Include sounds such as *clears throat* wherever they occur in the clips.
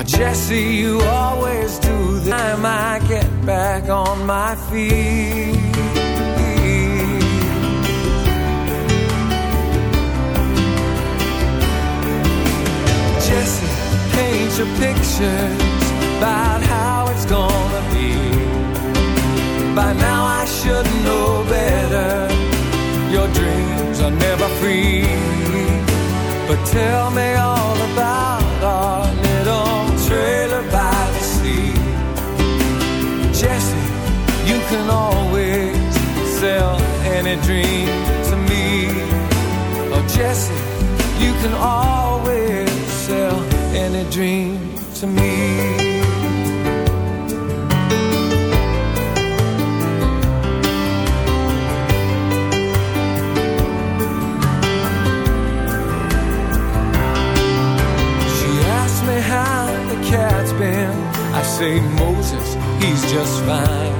Oh, Jesse, you always do the time I get back on my feet. Jesse, paint your pictures about how it's gonna be. By now I should know better. Your dreams are never free. But tell me all about can always sell any dream to me. Oh, Jesse, you can always sell any dream to me. She asks me. How the cat's been I say Moses, he's just fine.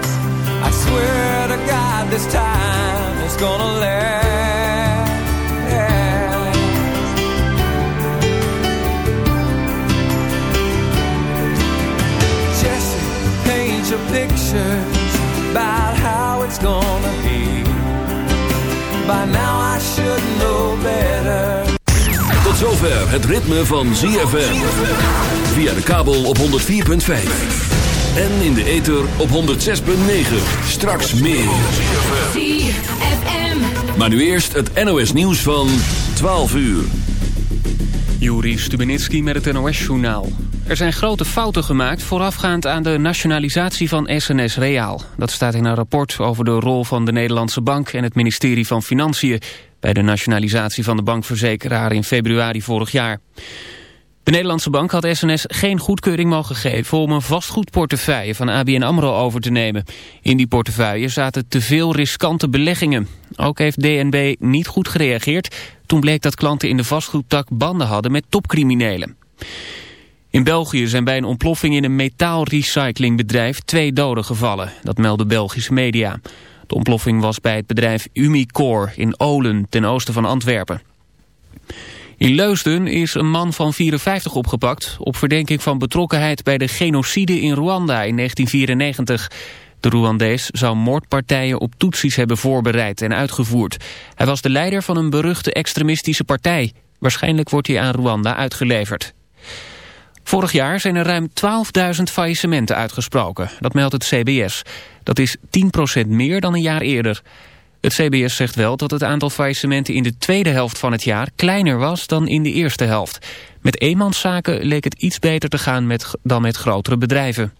Swear to God, this time it's gonna last. Jesse, paint your pictures about how it's gonna be. By now I should know better. Tot zover het ritme van ZFM. Via de kabel op 104.5. En in de ether op 106.9. Straks meer. Maar nu eerst het NOS nieuws van 12 uur. Juri Stubenitski met het NOS-journaal. Er zijn grote fouten gemaakt voorafgaand aan de nationalisatie van SNS Reaal. Dat staat in een rapport over de rol van de Nederlandse Bank en het ministerie van Financiën bij de nationalisatie van de bankverzekeraar in februari vorig jaar. De Nederlandse bank had SNS geen goedkeuring mogen geven om een vastgoedportefeuille van ABN AMRO over te nemen. In die portefeuille zaten te veel riskante beleggingen. Ook heeft DNB niet goed gereageerd toen bleek dat klanten in de vastgoedtak banden hadden met topcriminelen. In België zijn bij een ontploffing in een metaalrecyclingbedrijf twee doden gevallen. Dat melden Belgische media. De ontploffing was bij het bedrijf Umicore in Olen ten oosten van Antwerpen. In Leusden is een man van 54 opgepakt... op verdenking van betrokkenheid bij de genocide in Rwanda in 1994. De Rwandees zou moordpartijen op Tutsis hebben voorbereid en uitgevoerd. Hij was de leider van een beruchte extremistische partij. Waarschijnlijk wordt hij aan Rwanda uitgeleverd. Vorig jaar zijn er ruim 12.000 faillissementen uitgesproken. Dat meldt het CBS. Dat is 10% meer dan een jaar eerder. Het CBS zegt wel dat het aantal faillissementen in de tweede helft van het jaar kleiner was dan in de eerste helft. Met eenmanszaken leek het iets beter te gaan met, dan met grotere bedrijven.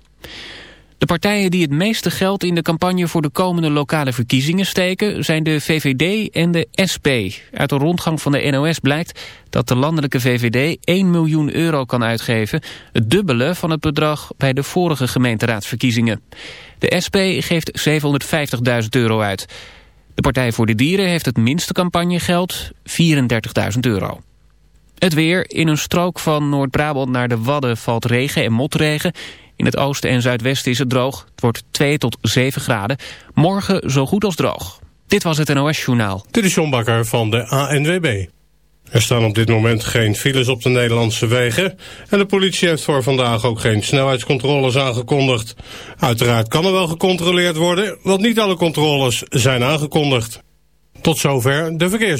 De partijen die het meeste geld in de campagne voor de komende lokale verkiezingen steken zijn de VVD en de SP. Uit de rondgang van de NOS blijkt dat de landelijke VVD 1 miljoen euro kan uitgeven, het dubbele van het bedrag bij de vorige gemeenteraadsverkiezingen. De SP geeft 750.000 euro uit. De Partij voor de Dieren heeft het minste campagnegeld, 34.000 euro. Het weer. In een strook van Noord-Brabant naar de Wadden valt regen en motregen. In het oosten en zuidwesten is het droog. Het wordt 2 tot 7 graden. Morgen zo goed als droog. Dit was het NOS Journaal. Dit is John Bakker van de ANWB. Er staan op dit moment geen files op de Nederlandse wegen... en de politie heeft voor vandaag ook geen snelheidscontroles aangekondigd. Uiteraard kan er wel gecontroleerd worden, want niet alle controles zijn aangekondigd. Tot zover de verkeers.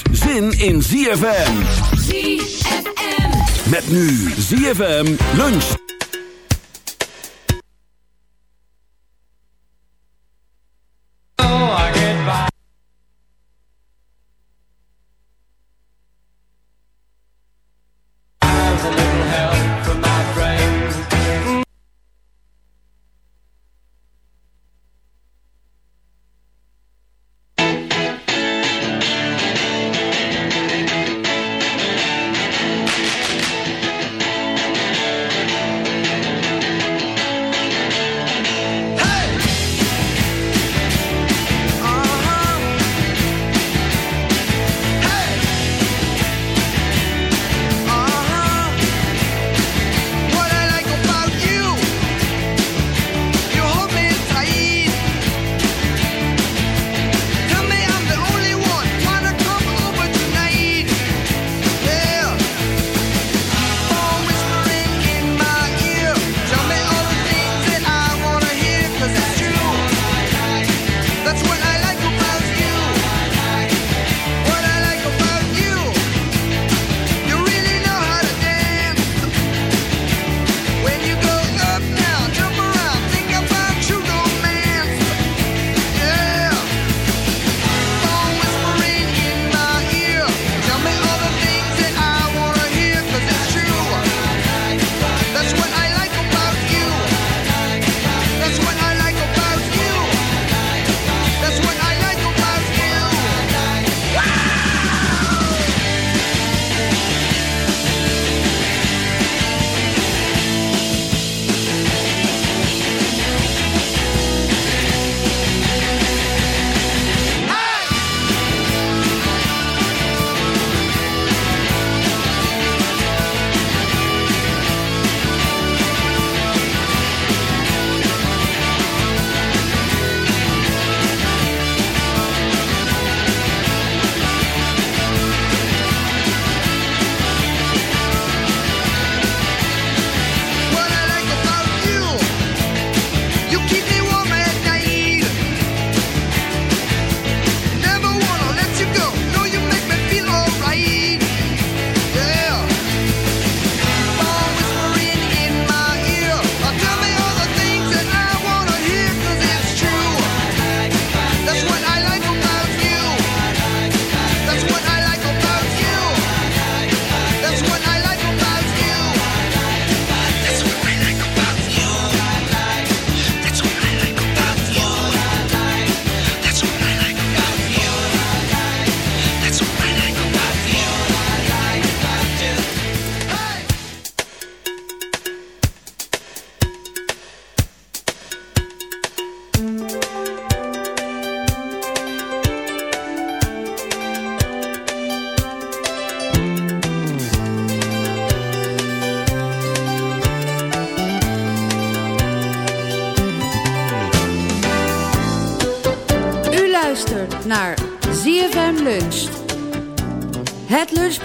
zin in ZFM. ZFM. Met nu ZFM lunch.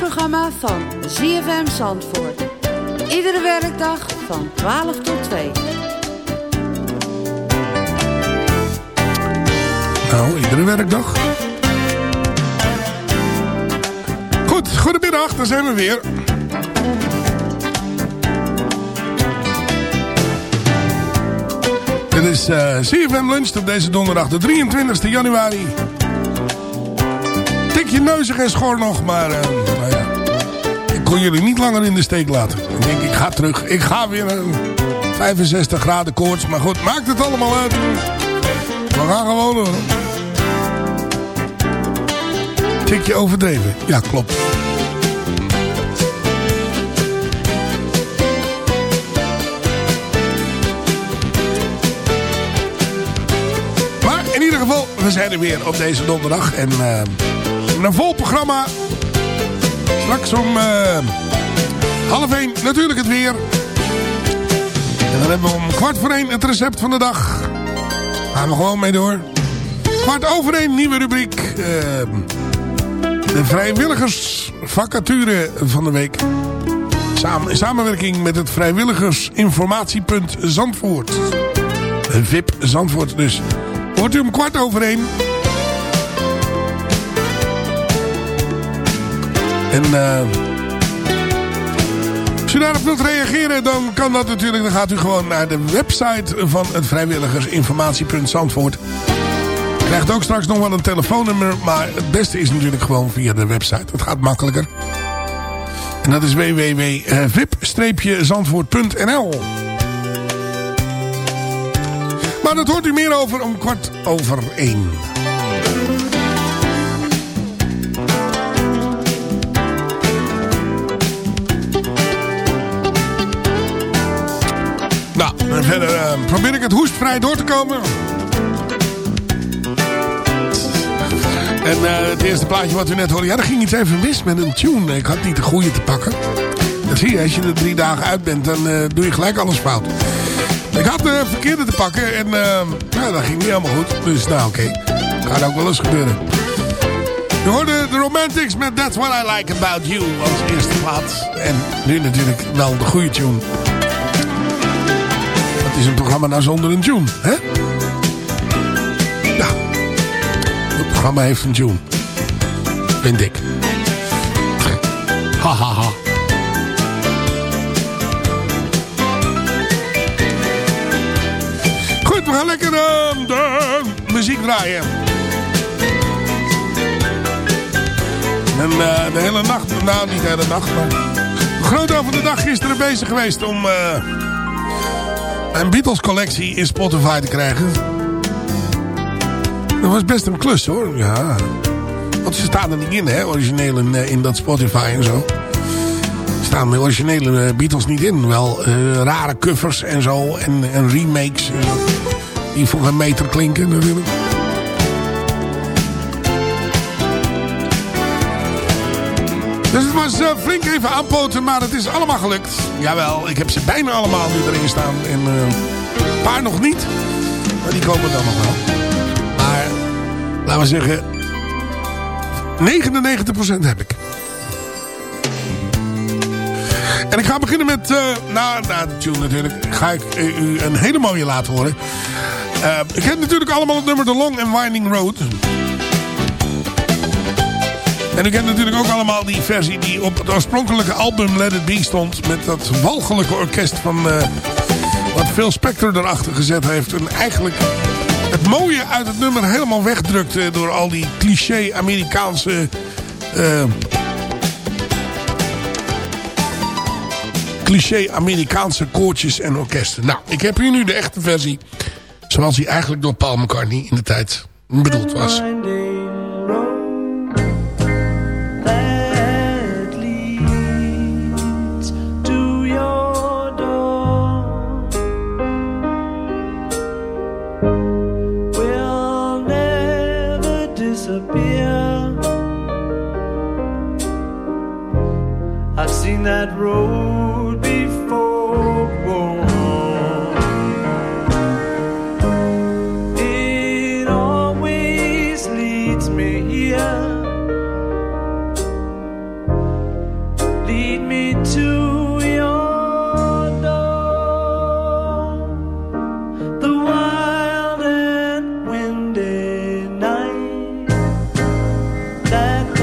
Lunchprogramma van ZFM Zandvoort. Iedere werkdag van 12 tot 2. Nou, iedere werkdag. Goed, goedemiddag, daar zijn we weer. Dit is uh, CFM Lunch op deze donderdag, de 23 januari beetje neuzig en schor nog, maar eh, nou ja. Ik kon jullie niet langer in de steek laten. Ik denk, ik ga terug. Ik ga weer eh, een 65 graden koorts. Maar goed, maakt het allemaal uit. We gaan gewoon hoor. Tikje overdreven. Ja, klopt. Maar in ieder geval, we zijn er weer op deze donderdag. En... Eh, een vol programma. Straks om uh, half één natuurlijk het weer. En dan hebben we om kwart voor één het recept van de dag. Gaan we gewoon mee door. Kwart over één, nieuwe rubriek. Uh, de vrijwilligersvacature van de week. Samen, in samenwerking met het vrijwilligersinformatiepunt Zandvoort. VIP Zandvoort dus. Hoort u om kwart over één. En uh, als u daarop wilt reageren, dan kan dat natuurlijk. Dan gaat u gewoon naar de website van het vrijwilligersinformatiepunt Zandvoort. Krijgt ook straks nog wel een telefoonnummer. Maar het beste is natuurlijk gewoon via de website. Dat gaat makkelijker. En dat is www.vip-zandvoort.nl Maar dat hoort u meer over om kwart over één. En verder uh, probeer ik het hoestvrij door te komen. En uh, het eerste plaatje wat u net hoorde, ja, er ging iets even mis met een tune. Ik had niet de goede te pakken. Dat zie je, als je er drie dagen uit bent, dan uh, doe je gelijk alles fout. Ik had de verkeerde te pakken en nou, dat ging niet helemaal goed. Dus nou oké, okay. gaat ook wel eens gebeuren. Je hoorde de Romantics met That's What I Like About You als eerste plaats. En nu natuurlijk wel de goede tune. Programma nou zonder een tune, hè? Nou, het programma heeft een tune. Vind ik. Hahaha. Ha, ha. Goed, we gaan lekker uh, de muziek draaien. En uh, de hele nacht, nou niet de hele nacht, maar... Groot over de dag gisteren bezig geweest om... Uh, een Beatles collectie in Spotify te krijgen. Dat was best een klus hoor, ja. Want ze staan er niet in, hè, origineel in, in dat Spotify en zo. Er staan de originele Beatles niet in. Wel uh, rare covers en zo. En, remakes. Die voor een meter klinken natuurlijk. Dus het was uh, flink even aanpoten, maar het is allemaal gelukt. Jawel, ik heb ze bijna allemaal nu erin staan. En een paar nog niet. Maar die komen dan nog wel. Maar, laten we zeggen... 99% heb ik. En ik ga beginnen met, uh, na de tune natuurlijk, ga ik u een hele mooie laten horen. Ik heb natuurlijk allemaal het nummer The Long and Winding Road. En u kent natuurlijk ook allemaal die versie die op het oorspronkelijke album Let It Be stond. Met dat walgelijke orkest van uh, wat Phil Spector erachter gezet heeft. En eigenlijk het mooie uit het nummer helemaal wegdrukte door al die cliché Amerikaanse... Uh, cliché Amerikaanse koortjes en orkesten. Nou, ik heb hier nu de echte versie. Zoals die eigenlijk door Paul McCartney in de tijd bedoeld was. That road before. It always leads me here. Lead me to your door. The wild and windy night that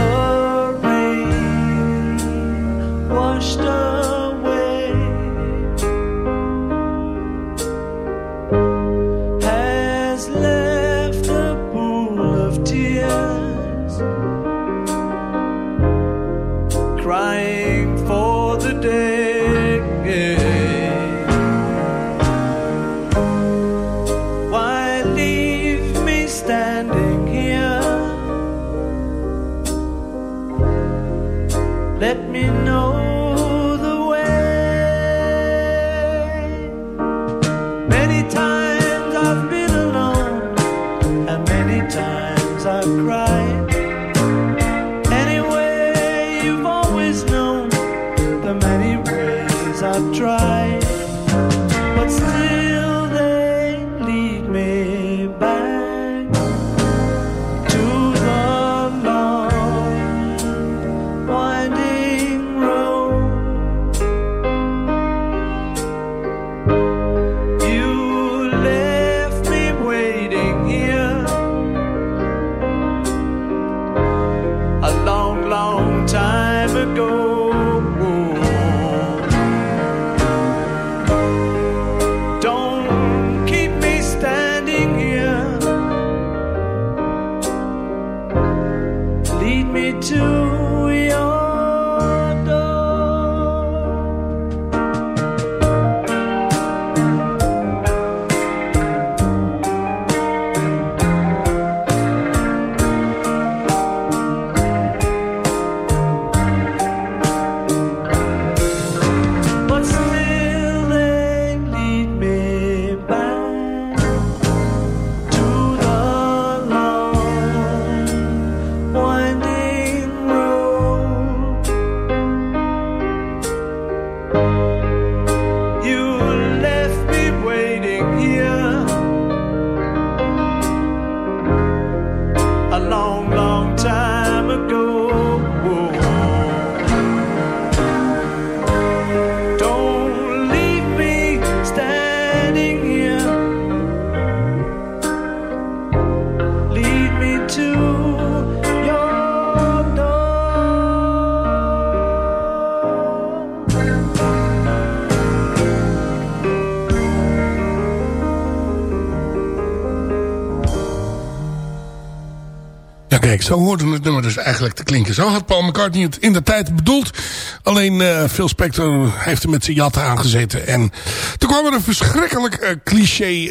zo hoorde het nummer dus eigenlijk te klinken. Zo had Paul McCartney het in de tijd bedoeld. Alleen eh, Phil Spector heeft er met zijn jatten aangezeten. En toen kwam er een verschrikkelijk eh, cliché...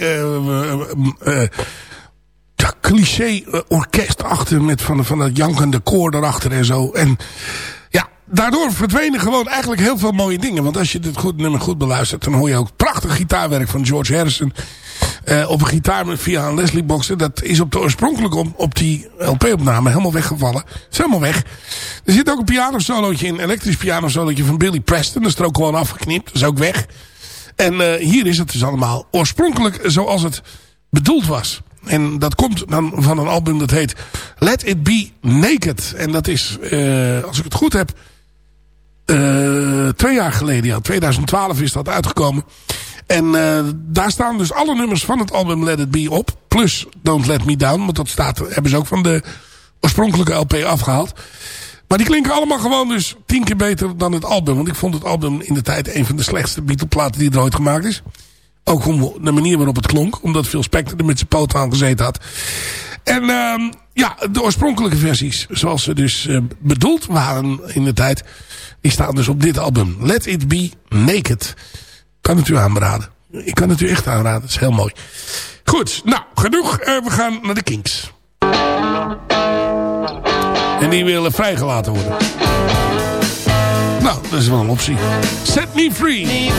eh, ja, cliché orkest achter met van, van dat jankende koor erachter en zo. En ja, daardoor verdwenen gewoon eigenlijk heel veel mooie dingen. Want als je dit goed, nummer goed beluistert... dan hoor je ook prachtig gitaarwerk van George Harrison... eh, op een gitaar met via een Leslie boxen. Dat is op de oorspronkelijke op, die LP-opname helemaal weggevallen. Is helemaal weg. Er zit ook een pianosolootje in, een elektrisch pianosolootje van Billy Preston. Dat is er ook gewoon afgeknipt. Dat is ook weg. En eh, hier is het dus allemaal oorspronkelijk zoals het bedoeld was. En dat komt dan van een album dat heet Let It Be Naked. En dat is, eh, als ik het goed heb, twee jaar geleden. Ja, 2012 is dat uitgekomen. En eh, daar staan dus alle nummers van het album Let It Be op. Plus Don't Let Me Down. Want dat staat, hebben ze ook van de oorspronkelijke LP afgehaald. Maar die klinken allemaal gewoon dus tien keer beter dan het album. Want ik vond het album in de tijd een van de slechtste Beatle-platen die er ooit gemaakt is. Ook om de manier waarop het klonk. Omdat Phil Spector er met zijn poot aan gezeten had. En uh, ja, de oorspronkelijke versies. Zoals ze dus uh, bedoeld waren in de tijd. Die staan dus op dit album. Let It Be Naked. Kan het u aanraden. Ik kan het u echt aanraden. Dat is heel mooi. Goed, nou, genoeg. Uh, we gaan naar de Kinks. En die willen vrijgelaten worden. Nou, dat is wel een optie. Set me free.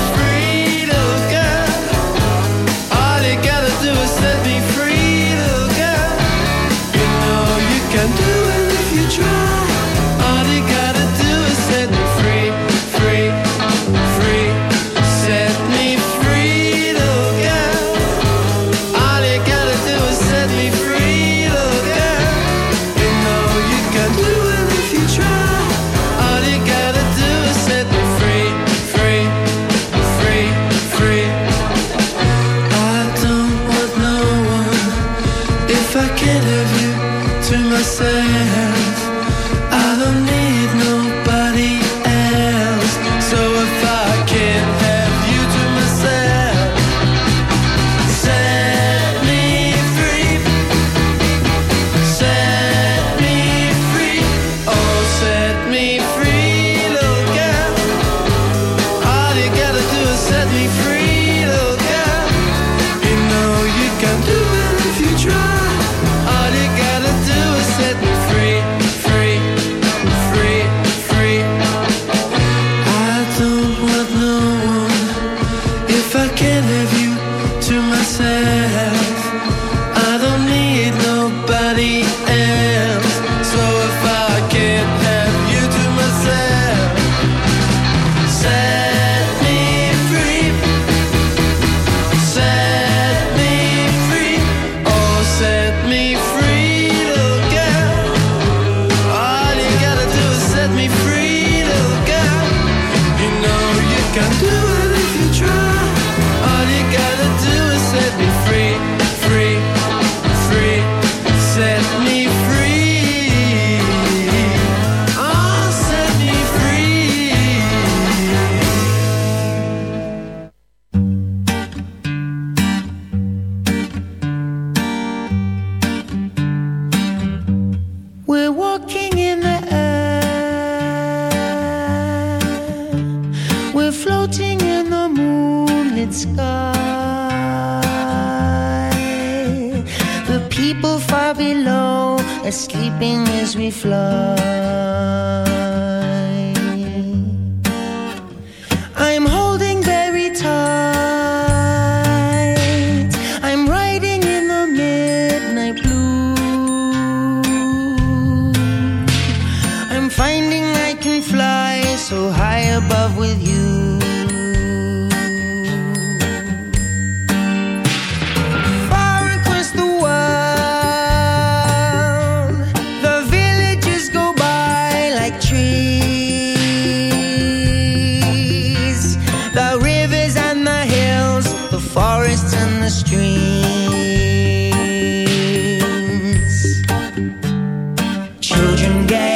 I can't have you to myself. Can get.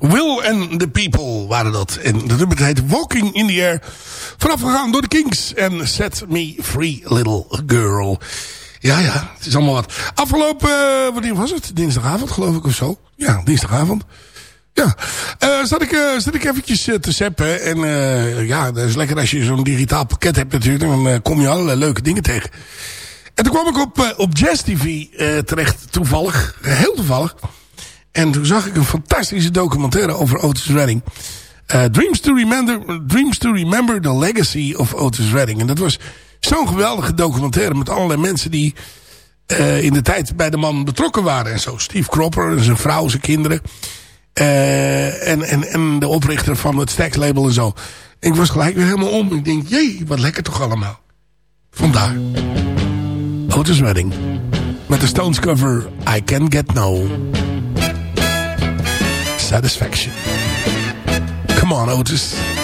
Will and the People waren dat. En de nummer heet Walking in the Air. Voorafgegaan door de Kings. En Set Me Free Little Girl. Ja, ja, het is allemaal wat. Afgelopen, uh, wanneer was het? Dinsdagavond geloof ik of zo. Ja, dinsdagavond. Ja, uh, zat, ik, uh, zat ik eventjes te zappen. En ja, dat is lekker als je zo'n digitaal pakket hebt natuurlijk. Dan kom je allerlei leuke dingen tegen. En toen kwam ik op, op Jazz TV terecht, toevallig. Heel toevallig. En toen zag ik een fantastische documentaire over Otis Redding. Uh, Dreams, to remember, Dreams to Remember the Legacy of Otis Redding. En dat was zo'n geweldige documentaire met allerlei mensen die uh, in de tijd bij de man betrokken waren. En zo Steve Cropper en zijn vrouw, zijn kinderen. Uh, en, en, en de oprichter van het Stax label en zo. Ik was gelijk weer helemaal om. Ik denk, jee, wat lekker toch allemaal. Vandaar. Otis Redding. Met de Stones cover I Can Get No. Satisfaction. Come on, Otis.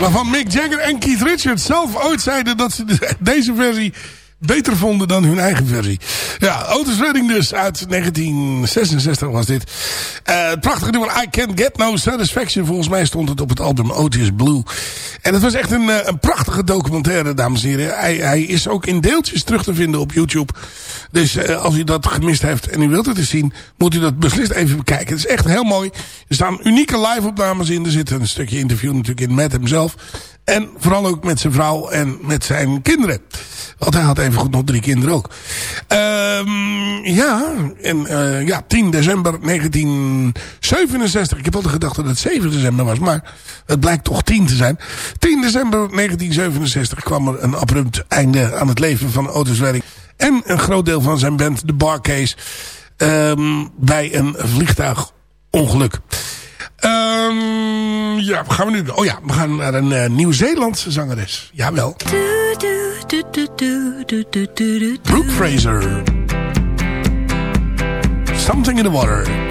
Waarvan Mick Jagger en Keith Richards zelf ooit zeiden dat ze de- deze versie beter vonden dan hun eigen versie. Ja, Otis Redding dus uit 1966 was dit. Eh, het prachtige nummer I Can't Get No Satisfaction. Volgens mij stond het op het album Otis Blue. En het was echt een, eh, een prachtige documentaire, dames en heren. Hij, hij is ook in deeltjes terug te vinden op YouTube. Dus eh, als u dat gemist heeft en u wilt het eens zien... moet u dat beslist even bekijken. Het is echt heel mooi. Er staan unieke live-opnames in. Er zit een stukje interview natuurlijk in met hemzelf. En vooral ook met zijn vrouw en met zijn kinderen. Want hij had even goed nog drie kinderen ook. Ehm, ja, en eh, ja, 10 december 1967. Ik heb altijd gedacht dat het 7 december was, maar het blijkt toch 10 te zijn. 10 december 1967 kwam er een abrupt einde aan het leven van Otis Redding. En een groot deel van zijn band, de Barcase, ehm, bij een vliegtuigongeluk. Ehm, ja, wat gaan we nu doen? Oh ja, we gaan naar een eh, Nieuw-Zeelandse zangeres. Jawel. Brooke Fraser. Something in the water.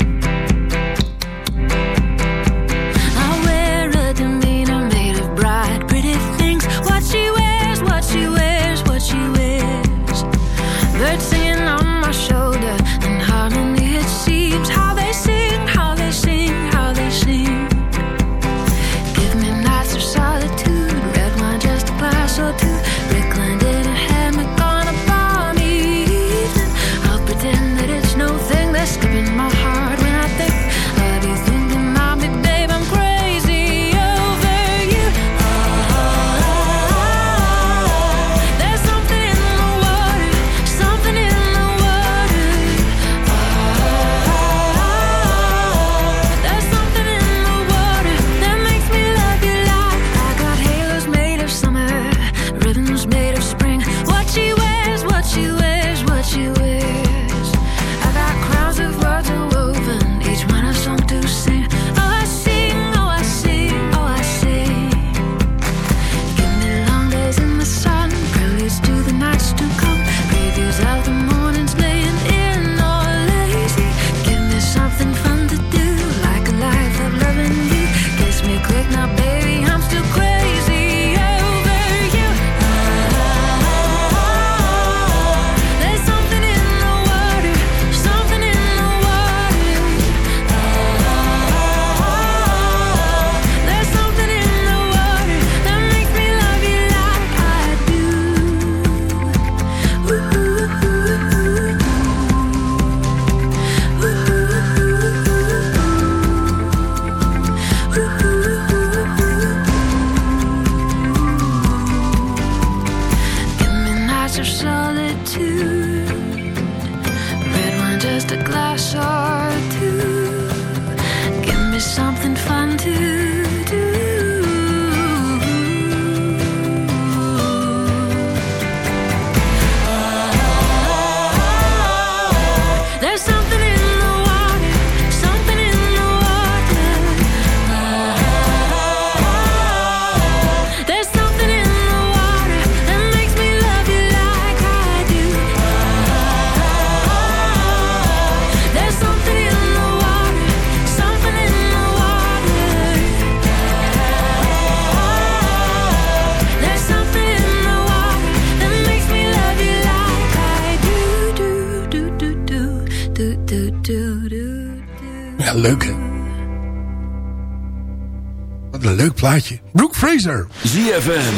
Een leuk plaatje. Brooke Fraser. ZFM,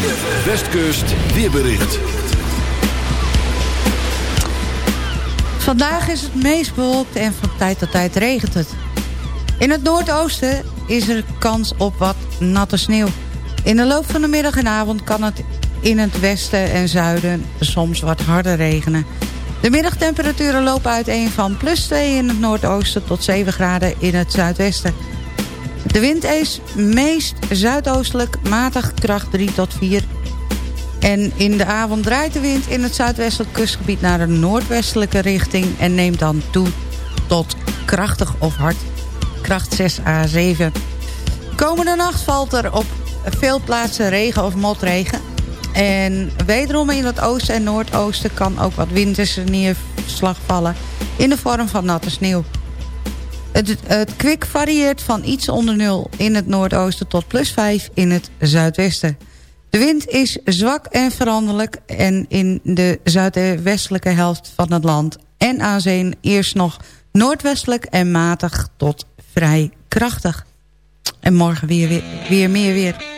Westkust, weerbericht. Vandaag is het meest bewolkt en van tijd tot tijd regent het. In het noordoosten is er kans op wat natte sneeuw. In de loop van de middag en avond kan het in het westen en zuiden soms wat harder regenen. De middagtemperaturen lopen uiteen van plus 2 in het noordoosten tot 7 graden in het zuidwesten. De wind is meest zuidoostelijk, matig kracht 3 tot 4. En in de avond draait de wind in het zuidwestelijk kustgebied naar een noordwestelijke richting... en neemt dan toe tot krachtig of hard, kracht 6 à 7. Komende nacht valt er op veel plaatsen regen of motregen. En wederom in het oosten en noordoosten kan ook wat winterse neerslag vallen... in de vorm van natte sneeuw. Het, het kwik varieert van iets onder nul in het noordoosten tot plus 5 in het zuidwesten. De wind is zwak en veranderlijk en in de zuidwestelijke helft van het land en aan zee eerst nog noordwestelijk en matig tot vrij krachtig. En morgen weer, weer, weer meer weer.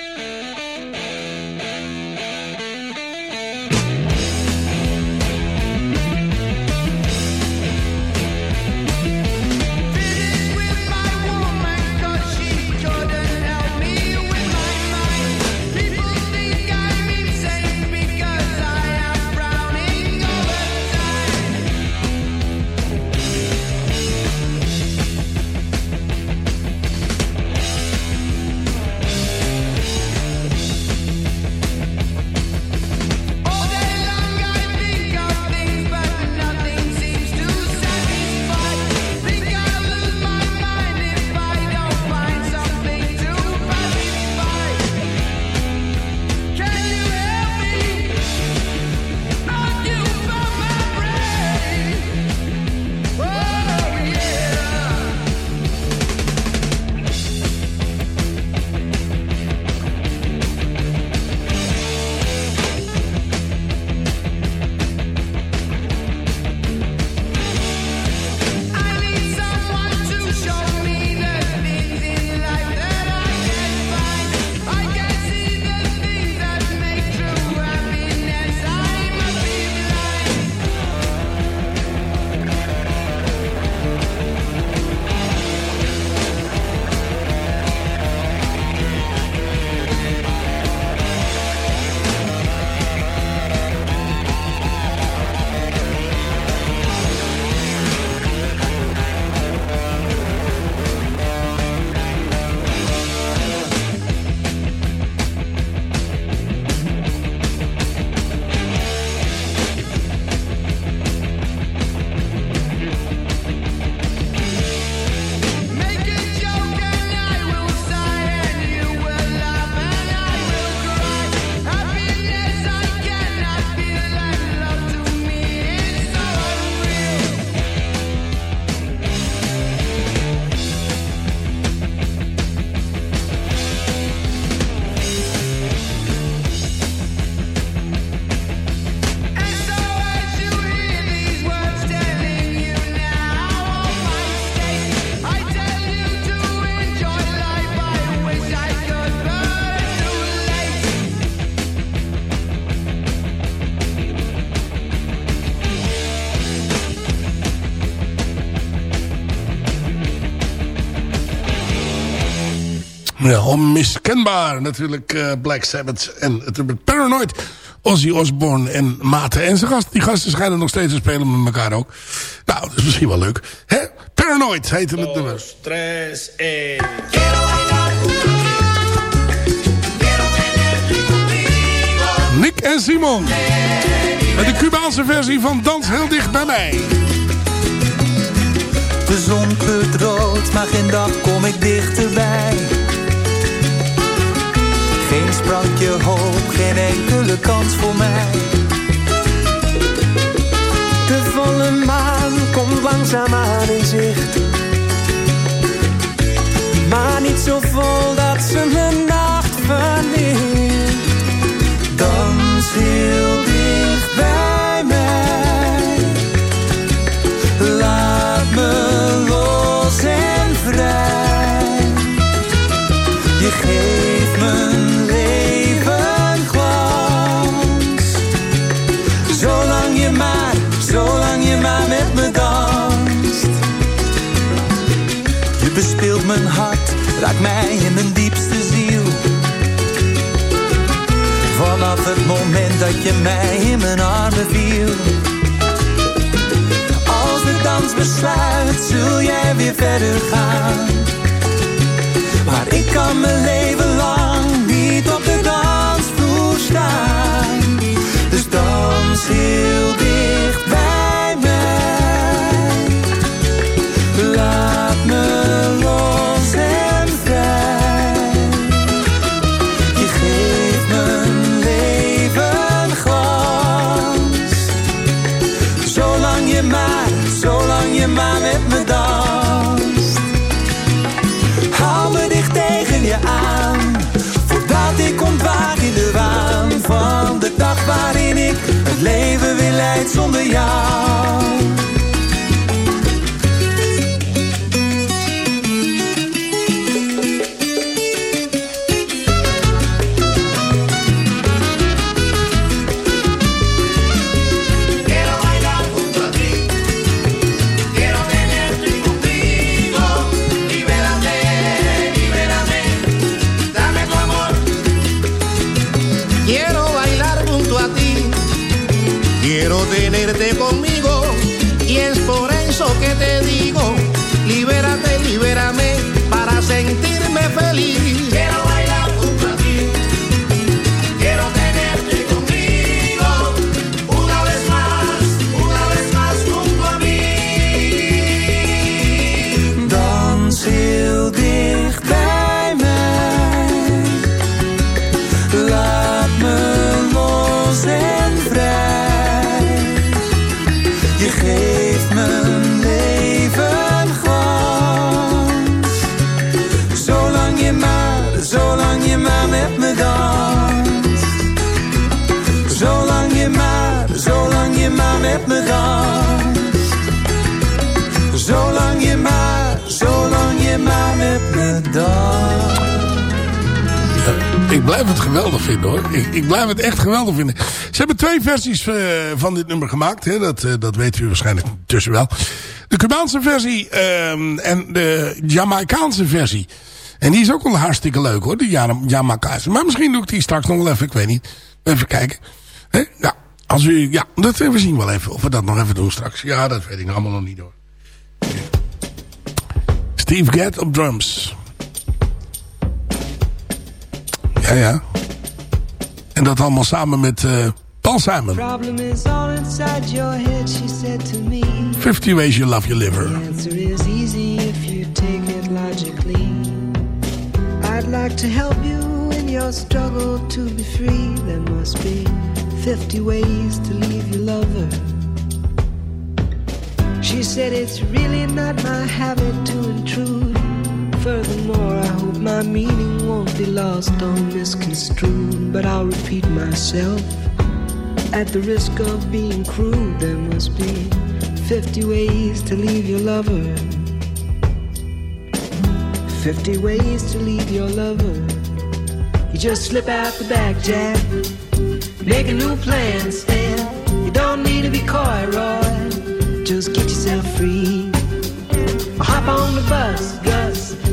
Ja, onmiskenbaar natuurlijk uh, Black Sabbath en het Paranoid. Ozzy Osbourne en Mate. En zijn gast, die gasten schijnen nog steeds te spelen met elkaar ook. Nou, dat is misschien wel leuk. Hè? Paranoid heette het nummer. Tres, één. Nick en Simon. Met de Cubaanse versie van Dans heel dicht bij mij. De zon kleurt rood, maar geen dag kom ik dichterbij. Geen sprankje hoop, geen enkele kans voor mij. De volle maan komt langzaamaan in zicht. Maar niet zo vol dat ze mijn nacht verlicht. Dans heel dicht raakt mij in mijn diepste ziel. Vanaf het moment dat je mij in mijn armen viel. Als de dans besluit, zul jij weer verder gaan. Maar ik kan mijn leven zonder jou. Ik blijf het geweldig vinden hoor. Ik, ik blijf het echt geweldig vinden. Ze hebben twee versies eh, van dit nummer gemaakt. Hè. Dat, eh, dat weet u waarschijnlijk tussen wel. De Cubaanse versie ehm, en de Jamaicaanse versie. En die is ook wel hartstikke leuk hoor. De Jama- Jamaicaanse. Maar misschien doe ik die straks nog wel even. Ik weet niet. Even kijken. Hè? Ja, als u, ja, dat, eh, we zien wel even of we dat nog even doen straks. Ja, dat weet ik allemaal nog niet hoor. Steve Gadd op drums. Ja, ja. En dat allemaal samen met eh, Paul Simon. Problem is all inside your head, she said to me. 50 Ways You Love Your Liver. Answer is easy if you take it logically. I'd like to help you in your struggle to be free. There must be 50 ways to leave your lover. She said it's really not my habit to intrude. Furthermore, I hope my meaning won't be lost or misconstrued. But I'll repeat myself. At the risk of being crude, there must be 50 ways to leave your lover. 50 ways to leave your lover. You just slip out the back, Jack. Make a new plan, Stan. You don't need to be coy, Roy. Just get yourself free. Or hop on the bus, Gus.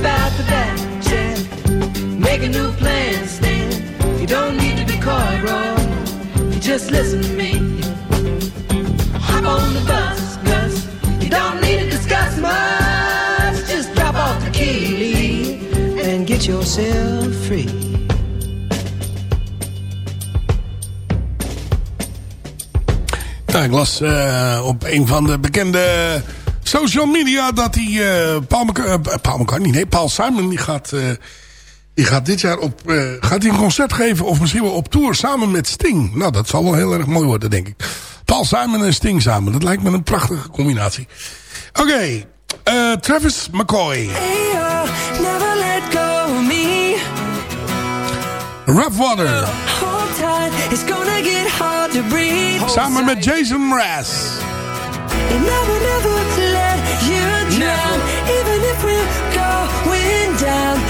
Slip out the back, Jack. Make a new plan, Stan. You don't need to be coy, Roy. You just listen to me. Hop on the bus, Gus. You don't need to discuss much. Just drop off the key, and get yourself free. Nou, ik las eh, op een van de bekende social media dat hij uh, Paul, McC- eh, Paul McCartney, nee, Paul Simon, die gaat, eh, Die gaat dit jaar op, eh, gaat hij een concert geven of misschien wel op tour samen met Sting. Nou, dat zal wel heel erg mooi worden, denk ik. Paul Simon en Sting samen. Dat lijkt me een prachtige combinatie. Oké, eh, Travis McCoy. Never let go of me. Rough Water. Hold tight, it's gonna get hard to breathe. Samen met Jason Mraz. And never, never you drown. Even if we're going down.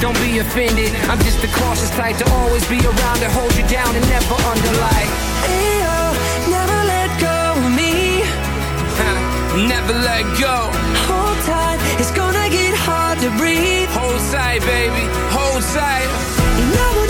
Don't be offended, I'm just the cautious type to always be around to hold you down and never underlie. Hey, oh, never let go of me. Never let go. Hold tight, it's gonna get hard to breathe. Hold tight, baby. Hold tight.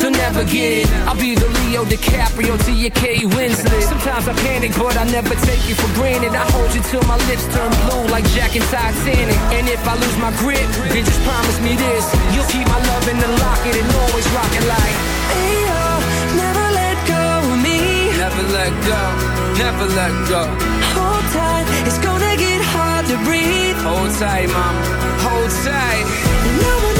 They'll never get it. I'll be the Leo DiCaprio to your Kate Winslet. Sometimes I panic, but I never take you for granted. I hold you till my lips turn blue like Jack and Titanic. And if I lose my grip, then just promise me this. You'll keep my love in the locket and always rock it like. Oh, never let go of me. Never let go, never let go. Hold tight, it's gonna get hard to breathe. Hold tight, mama, hold tight.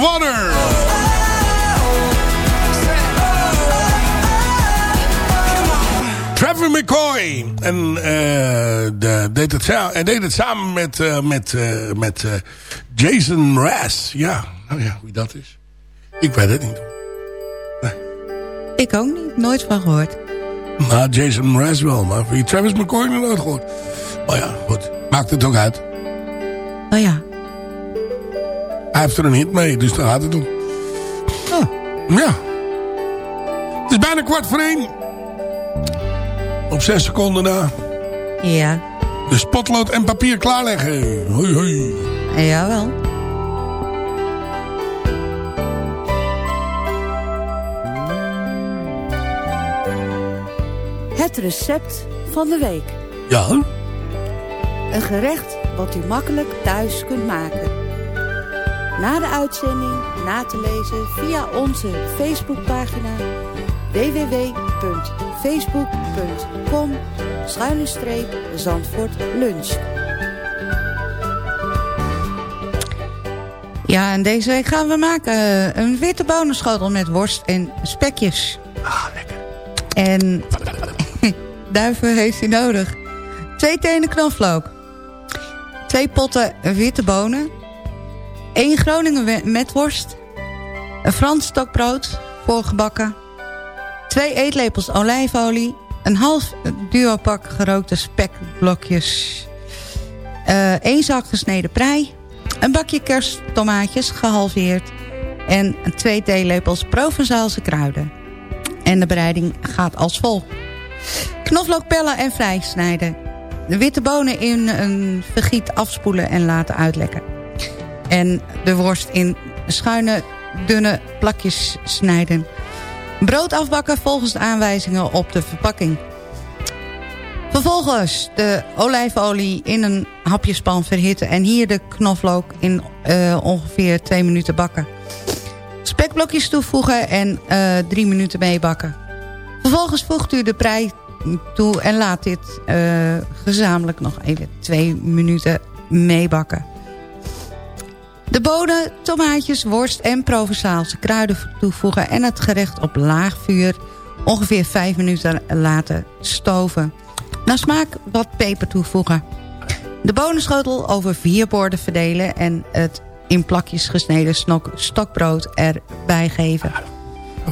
Water. Trevor McCoy. En eh, de, deed, het, sa- hij deed het samen met, eh, met, eh, met Jason Mraz. Ja, nou ja, wie dat is. Ik weet het niet. Ik ook niet. Nooit van gehoord. Nou, Jason Mraz wel, maar wie Travis McCoy nog nooit gehoord. Maar ja, goed. Maakt het ook uit. Nou ja. Hij heeft er een hit mee, dus daar gaat het om. Ja. Het is bijna kwart voor één. Op zes seconden na. Ja. Dus potlood en papier klaarleggen. Hoi, hoi. Jawel. Het recept van de week. Ja? Een gerecht wat u makkelijk thuis kunt maken. Na de uitzending na te lezen via onze Facebookpagina www.facebook.com schuine Zandvoort Lunch. Ja, en deze week gaan we maken eh, een witte bonenschotel met worst en spekjes. Ah, lekker. En *laughs* daarvoor heeft u nodig twee tenen knoflook. Twee potten witte bonen. Één Groningen we- metworst. Een Frans stokbrood, voorgebakken. Twee eetlepels olijfolie. Een half duopak gerookte spekblokjes. eh één zak gesneden prei. Een bakje kersttomaatjes, gehalveerd. En twee theelepels Provenzaalse kruiden. En de bereiding gaat als volgt. Knoflook pellen en vrij snijden. De witte bonen in een vergiet afspoelen en laten uitlekken. En de worst in schuine, dunne plakjes snijden. Brood afbakken volgens de aanwijzingen op de verpakking. Vervolgens de olijfolie in een hapjespan verhitten... en hier de knoflook in eh, ongeveer 2 minuten bakken. Spekblokjes toevoegen en eh 3 minuten meebakken. Vervolgens voegt u de prei toe en laat dit eh, gezamenlijk nog even 2 minuten meebakken. De bonen, tomaatjes, worst en Provenzaalse kruiden toevoegen... en het gerecht op laag vuur ongeveer 5 minuten laten stoven. Naar smaak wat peper toevoegen. De bonenschotel over vier borden verdelen... en het in plakjes gesneden stokbrood erbij geven.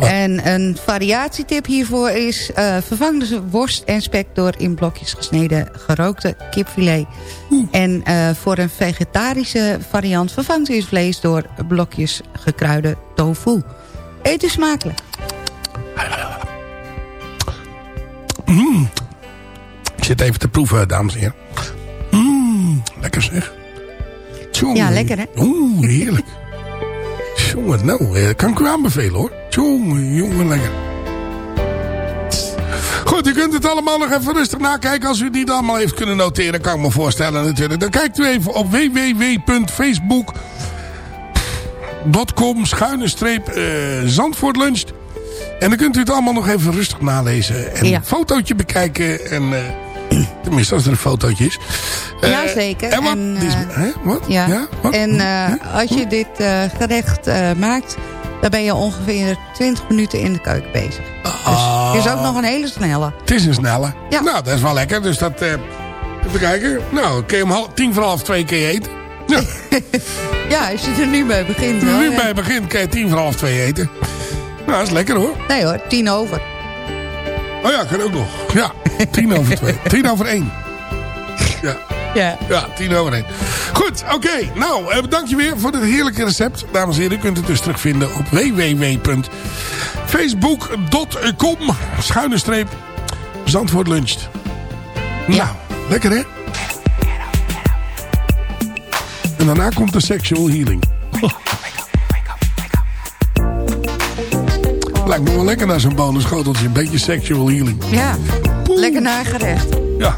En een variatietip hiervoor is... eh, vervang de worst en spek door in blokjes gesneden gerookte kipfilet. En eh, voor een vegetarische variant vervangt u het vlees... door blokjes gekruide tofu. Eet u smakelijk. Mm. Ik zit even te proeven, dames en heren. Mm, lekker zeg. Tjonge. Ja, lekker, hè? Oeh, heerlijk. Jongen, nou, eh, kan ik u aanbevelen hoor. Jongen, jongen, lekker. Goed, u kunt het allemaal nog even rustig nakijken. Als u het niet allemaal heeft kunnen noteren, kan ik me voorstellen natuurlijk. Dan kijkt u even op www.facebook.com schuine streep eh, Zandvoort luncht. En dan kunt u het allemaal nog even rustig nalezen. En Ja. een fotootje bekijken. En, eh, *clears throat* tenminste, als er een fotootje is. Eh, Jazeker. En wat? En, is- hè? Wat? Ja. Wat? En als je dit gerecht maakt... dan ben je ongeveer 20 minuten in de keuken bezig. Ah. Dus het is ook nog een hele snelle. Het is een snelle. Ja. Nou, dat is wel lekker. Dus dat... eh, even kijken. Nou, kun je om half, tien voor half twee je eten. Ja. *laughs* Ja, als je er nu mee begint. Als je er nu bij begint, kun je tien voor half twee eten. Nou, dat is lekker hoor. Nee hoor, tien over. Oh ja, kan ook nog. Ja, tien over twee. *laughs* tien over één. Ja. Ja. Tien over één. Goed, oké. Nou, eh, bedankt je weer voor dit heerlijke recept. Dames en heren, u kunt het dus terugvinden op www.facebook.com schuine streep Zandvoort luncht. Nou, lekker hè? En daarna komt de sexual healing. Lijkt me wel lekker naar zo'n bonusschoteltje. Een beetje sexual healing. Ja, lekker nagerecht. Ja.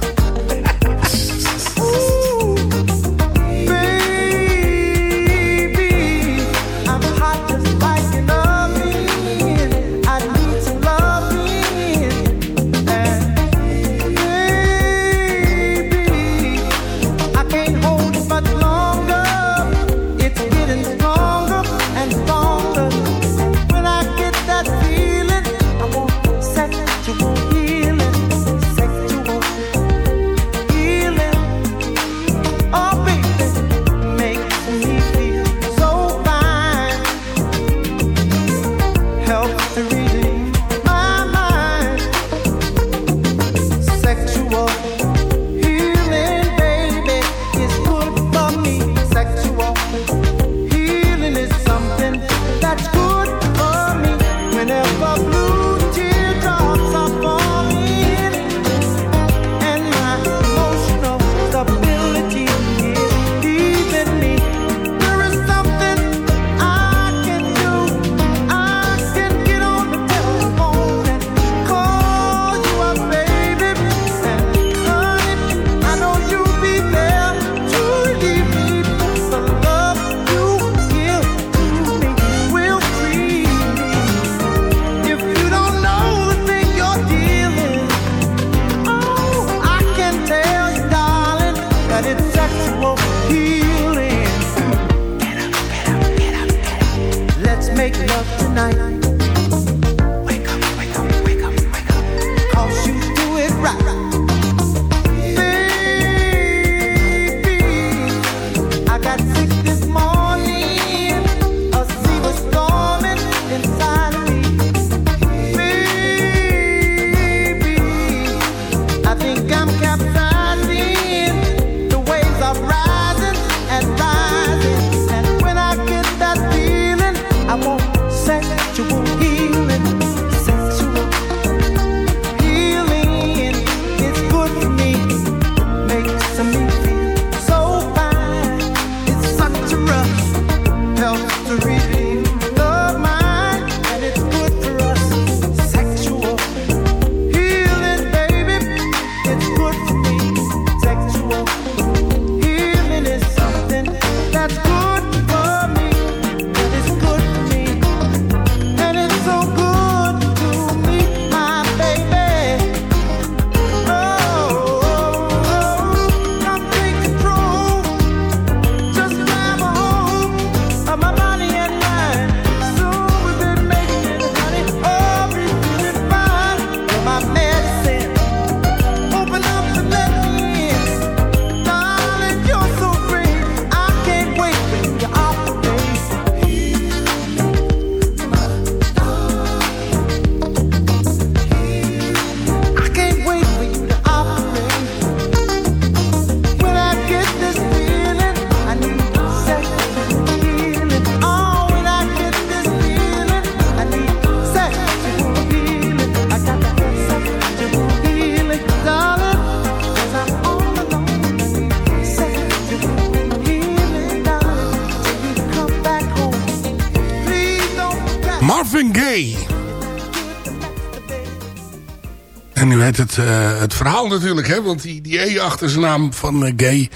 Het, eh, het verhaal natuurlijk, hè, want die, die E achter zijn naam van eh, Gay.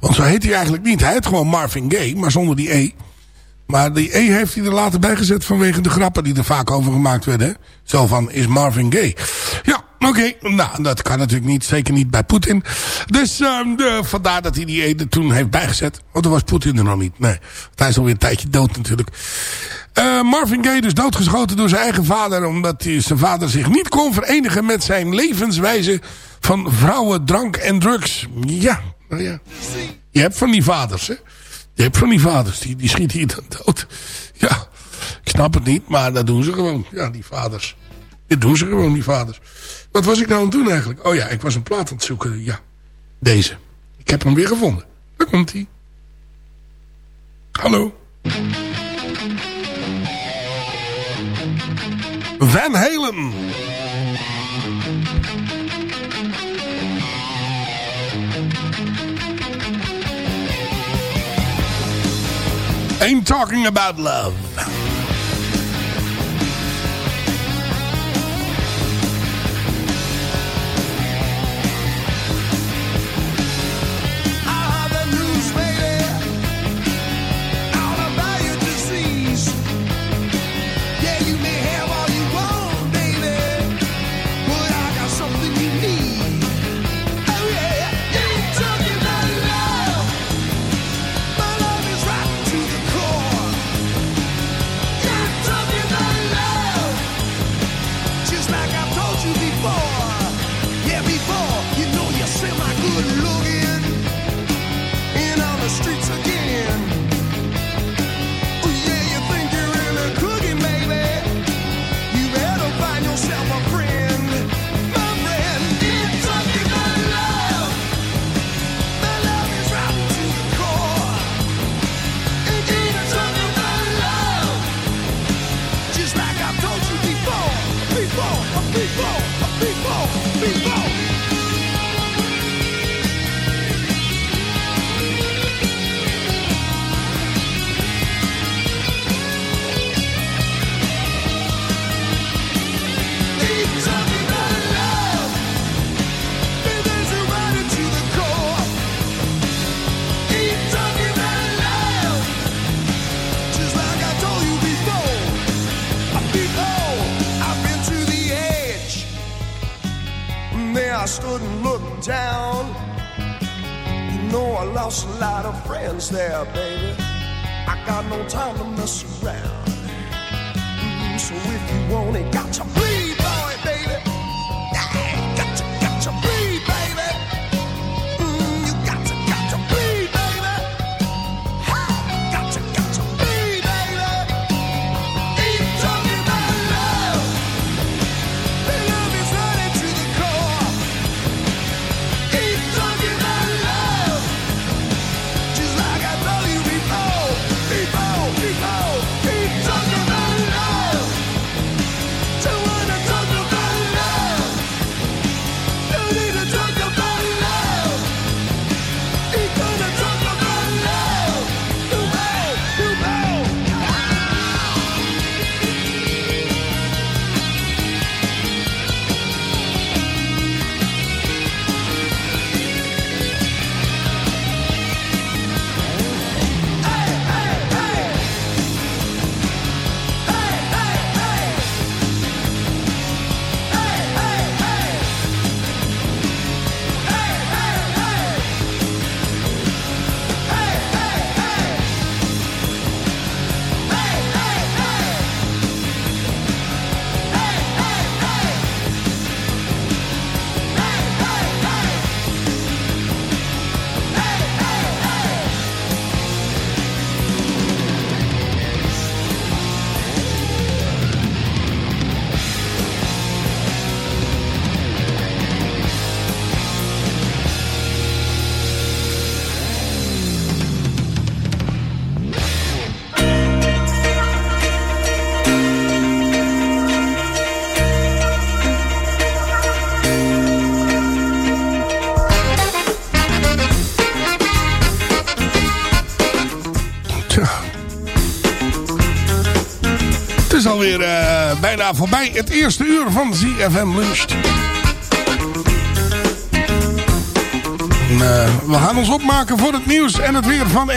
Want zo heet hij eigenlijk niet. Hij heet gewoon Marvin Gaye, maar zonder die E. Maar die E heeft hij er later bij gezet vanwege de grappen die er vaak over gemaakt werden. Zo van, is Marvin Gaye? Oké. Nou, dat kan natuurlijk niet. Zeker niet bij Poetin. Dus ehm, de, vandaar dat hij die E er toen heeft bijgezet. Want toen was Poetin er nog niet. Nee, hij is alweer een tijdje dood natuurlijk. Eh, Marvin Gaye dus doodgeschoten door zijn eigen vader... omdat hij, zijn vader zich niet kon verenigen met zijn levenswijze... van vrouwen, drank en drugs. Ja, nou ja. Je hebt van die vaders, hè. Je hebt van die vaders, die, die schieten je dan dood. Ja, ik snap het niet, maar dat doen ze gewoon. Ja, die vaders. Dit doen ze gewoon, die vaders. Wat was ik nou aan het doen eigenlijk? Oh ja, ik was een plaat aan het zoeken. Ja, deze. Ik heb hem weer gevonden. Daar komt hij. Hallo. Van Halen. Ain't talking about love. Uh, bijna voorbij. Het eerste uur van ZFM Luncht. Uh, we gaan ons opmaken voor het nieuws en het weer van